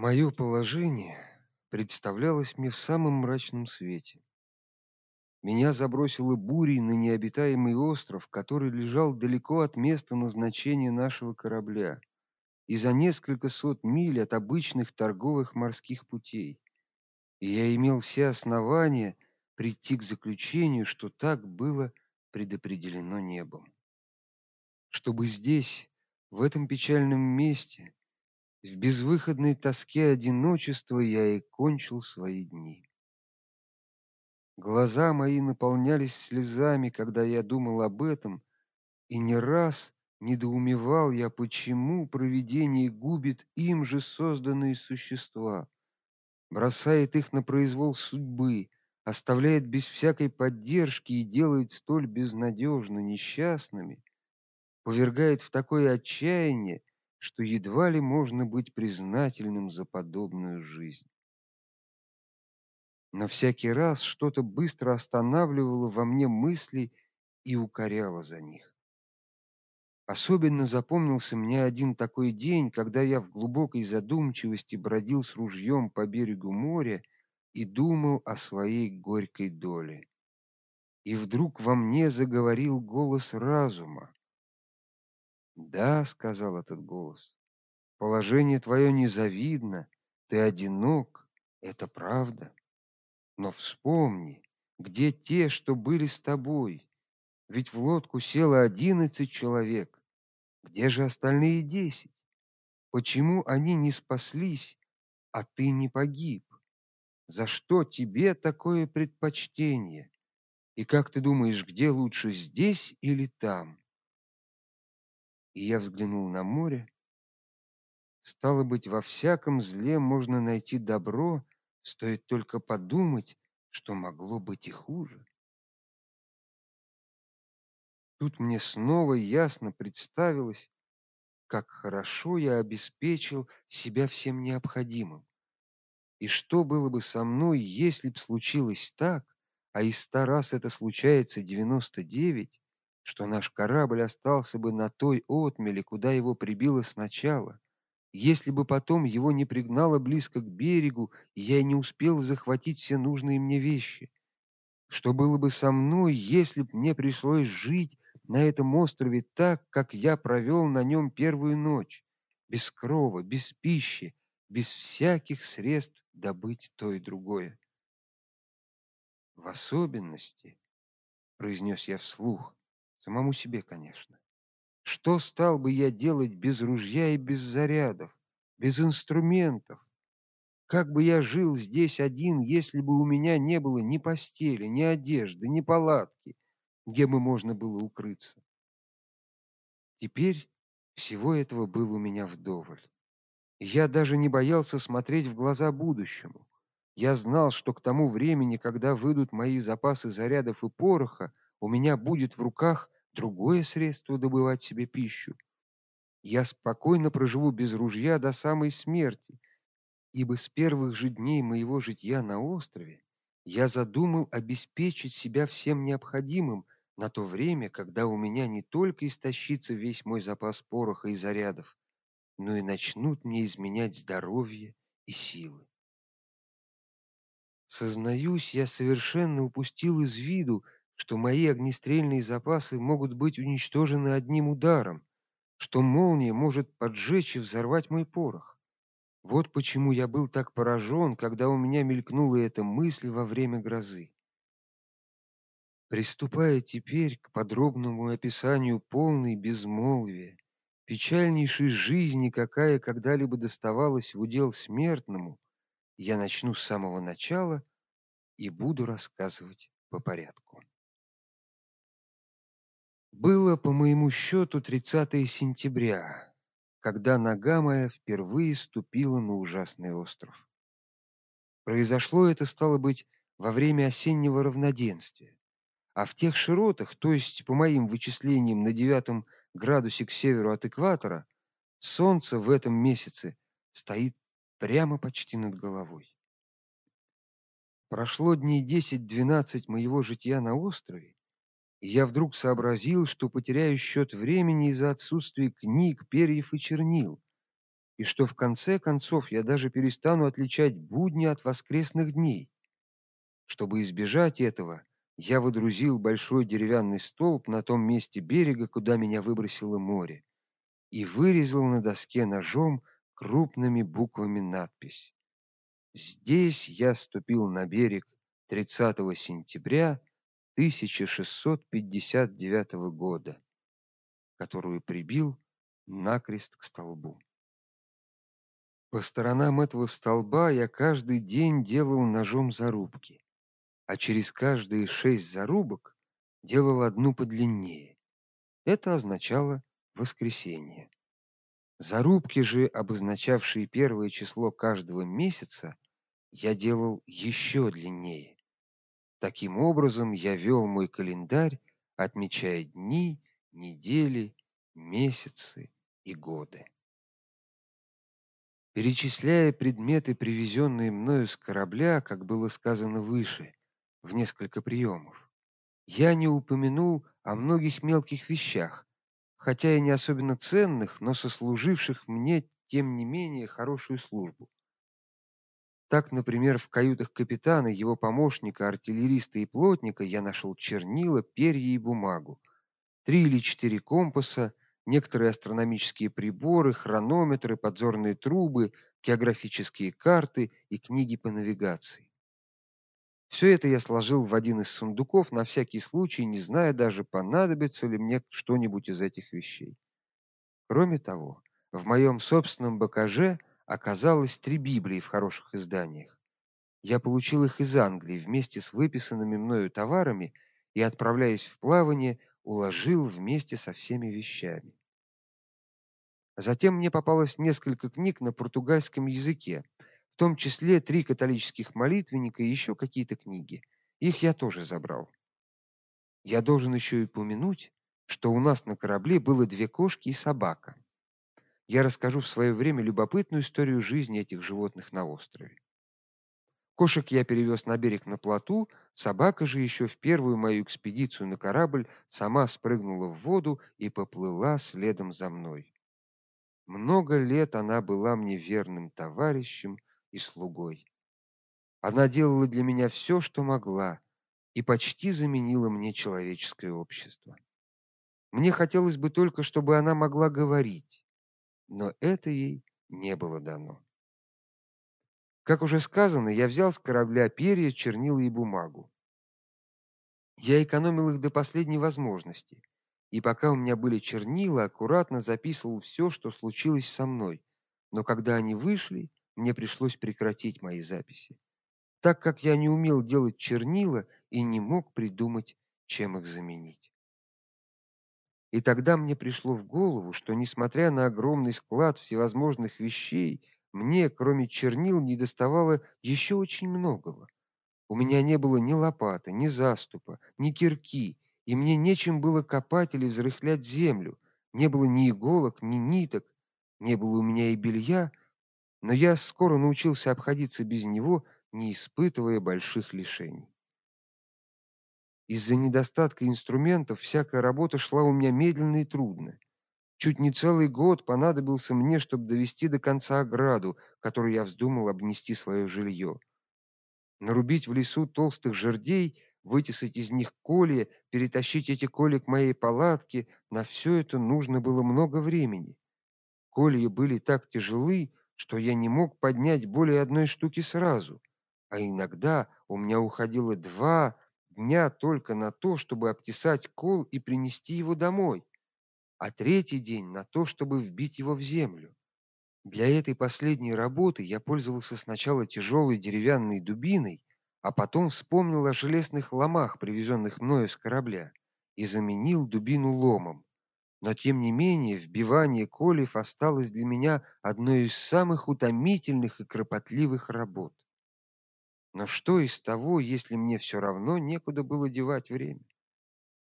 Мое положение представлялось мне в самом мрачном свете. Меня забросило бурей на необитаемый остров, который лежал далеко от места назначения нашего корабля и за несколько сот миль от обычных торговых морских путей. И я имел все основания прийти к заключению, что так было предопределено небом. Чтобы здесь, в этом печальном месте, в безвыходной тоске одиночества я и кончил свои дни. Глаза мои наполнялись слезами, когда я думал об этом, и не раз недоумевал я, почему провидение губит им же созданные существа, бросает их на произвол судьбы, оставляет без всякой поддержки и делает столь безнадежно несчастными, повергает в такое отчаяние, что едва ли можно быть признательным за подобную жизнь. Но всякий раз что-то быстро останавливало во мне мысли и укоряло за них. Особенно запомнился мне один такой день, когда я в глубокой задумчивости бродил с ружьем по берегу моря и думал о своей горькой доле. И вдруг во мне заговорил голос разума. "Да", сказал этот голос. "Положение твое незавидно, ты одинок, это правда. Но вспомни, где те, что были с тобой? Ведь в лодку село одиннадцать человек. Где же остальные десять? Почему они не спаслись, а ты не погиб? За что тебе такое предпочтение? И как ты думаешь, где лучше здесь или там? И я взглянул на море. Стало быть, во всяком зле можно найти добро, стоит только подумать, что могло быть и хуже. Тут мне снова ясно представилось, как хорошо я обеспечил себя всем необходимым. И что было бы со мной, если б случилось так, а из ста раз это случается девяносто девять, что наш корабль остался бы на той отмели, куда его прибило сначала, если бы потом его не пригнало близко к берегу, и я не успел захватить все нужные мне вещи. Что было бы со мной, если б мне пришлось жить на этом острове так, как я провел на нем первую ночь, без крова, без пищи, без всяких средств добыть то и другое? В особенности, произнес я вслух, Самому себе, конечно. Что стал бы я делать без ружья и без зарядов, без инструментов? Как бы я жил здесь один, если бы у меня не было ни постели, ни одежды, ни палатки, где бы можно было укрыться? Теперь всего этого было у меня вдоволь. Я даже не боялся смотреть в глаза будущему. Я знал, что к тому времени, когда выйдут мои запасы зарядов и пороха, у меня будет в руках другое средство добывать себе пищу. Я спокойно проживу без ружья до самой смерти, ибо с первых же дней моего житья на острове я задумал обеспечить себя всем необходимым на то время, когда у меня не только истощится весь мой запас пороха и зарядов, но и начнут мне изменять здоровье и силы. Сознаюсь, я совершенно упустил из виду, что мои огнестрельные запасы могут быть уничтожены одним ударом, что молния может поджечь и взорвать мой порох. Вот почему я был так поражен, когда у меня мелькнула эта мысль во время грозы. Приступая теперь к подробному описанию полной безмолвия, печальнейшей жизни, какая когда-либо доставалась в удел смертному, я начну с самого начала и буду рассказывать по порядку. Было, по моему счету, 30 сентября, когда нога моя впервые ступила на ужасный остров. Произошло это стало быть во время осеннего равноденствия. А в тех широтах, то есть по моим вычислениям на девятом градусе к северу от экватора, солнце в этом месяце стоит прямо почти над головой. Прошло дней 10-12 моего житья на острове, я вдруг сообразил, что потеряю счет времени из-за отсутствия книг, перьев и чернил. и что в конце концов я даже перестану отличать будни от воскресных дней. Чтобы избежать этого, я выдрузил большой деревянный столб на том месте берега, куда меня выбросило море, и вырезал на доске ножом крупными буквами надпись: Здесь я ступил на берег 30 сентября 1659 года, которую прибил накрест к столбу. По сторонам этого столба я каждый день делал ножом зарубки, а через каждые шесть зарубок делал одну подлиннее. Это означало воскресенье. Зарубки же, обозначавшие первое число каждого месяца, я делал еще длиннее. Таким образом, я вел мой календарь, отмечая дни, недели, месяцы и годы. Перечисляя предметы, привезенные мною с корабля, как было сказано выше, в несколько приемов, я не упомянул о многих мелких вещах, хотя и не особенно ценных, но сослуживших мне тем не менее хорошую службу. Так, например, в каютах капитана, его помощника, артиллериста и плотника я нашел чернила, перья и бумагу, три или четыре компаса, некоторые астрономические приборы, хронометры, подзорные трубы, географические карты и книги по навигации. Все это я сложил в один из сундуков на всякий случай, не зная даже понадобится ли мне что-нибудь из этих вещей. Кроме того, в моем собственном багаже оказалось три Библии в хороших изданиях. Я получил их из Англии вместе с выписанными мною товарами и, отправляясь в плавание, уложил вместе со всеми вещами. Затем мне попалось несколько книг на португальском языке, в том числе три католических молитвенника и еще какие-то книги. Их я тоже забрал. Я должен еще и упомянуть, что у нас на корабле было две кошки и собака. Я расскажу в свое время любопытную историю жизни этих животных на острове. Кошек я перевез на берег на плоту, собака же еще в первую мою экспедицию на корабль сама спрыгнула в воду и поплыла следом за мной. Много лет она была мне верным товарищем и слугой. Она делала для меня все, что могла, и почти заменила мне человеческое общество. Мне хотелось бы только, чтобы она могла говорить но это ей не было дано. Как уже сказано, я взял с корабля перья, чернила и бумагу. Я экономил их до последней возможности, и пока у меня были чернила, аккуратно записывал все, что случилось со мной. Но когда они вышли, мне пришлось прекратить мои записи, так как я не умел делать чернила и не мог придумать, чем их заменить. И тогда мне пришло в голову, что несмотря на огромный склад всевозможных вещей, мне, кроме чернил, недоставало еще очень многого. У меня не было ни лопаты, ни заступа, ни кирки, и мне нечем было копать или взрыхлять землю. Не было ни иголок, ни ниток, не было у меня и белья, но я скоро научился обходиться без него, не испытывая больших лишений. Из-за недостатка инструментов всякая работа шла у меня медленно и трудно. Чуть не целый год понадобился мне, чтобы довести до конца ограду, которую я вздумал обнести свое жилье. Нарубить в лесу толстых жердей, вытесать из них колья, перетащить эти колья к моей палатке, на все это нужно было много времени. Колья были так тяжелы, что я не мог поднять более одной штуки сразу, а иногда у меня уходило два дня только на то, чтобы обтесать кол и принести его домой, а третий день на то, чтобы вбить его в землю. Для этой последней работы я пользовался сначала тяжелой деревянной дубиной, а потом вспомнил о железных ломах, привезенных мною с корабля, и заменил дубину ломом. Но тем не менее, вбивание колев осталось для меня одной из самых утомительных и кропотливых работ. Но что из того, если мне все равно некуда было девать время?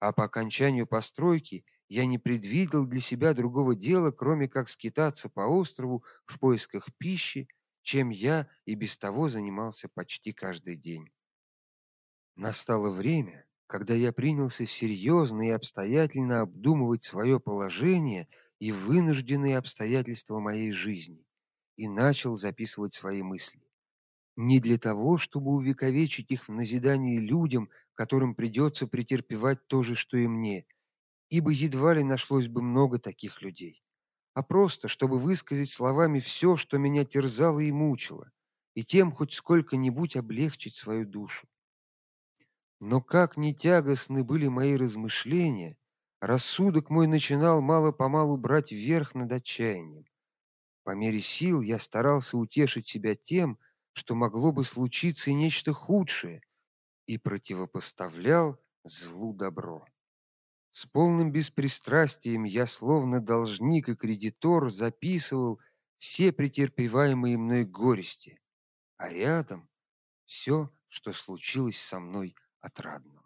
А по окончанию постройки я не предвидел для себя другого дела, кроме как скитаться по острову в поисках пищи, чем я и без того занимался почти каждый день. Настало время, когда я принялся серьезно и обстоятельно обдумывать свое положение и вынужденные обстоятельства моей жизни, и начал записывать свои мысли. Не для того, чтобы увековечить их в назидании людям, которым придется претерпевать то же, что и мне, ибо едва ли нашлось бы много таких людей, а просто чтобы высказать словами все, что меня терзало и мучило, и тем хоть сколько-нибудь облегчить свою душу. Но как ни тягостны были мои размышления, рассудок мой начинал мало-помалу брать верх над отчаянием. По мере сил я старался утешить себя тем, что могло бы случиться и нечто худшее, и противопоставлял злу добро. С полным беспристрастием я, словно должник и кредитор, записывал все претерпеваемые мной горести, а рядом все, что случилось со мной отрадного.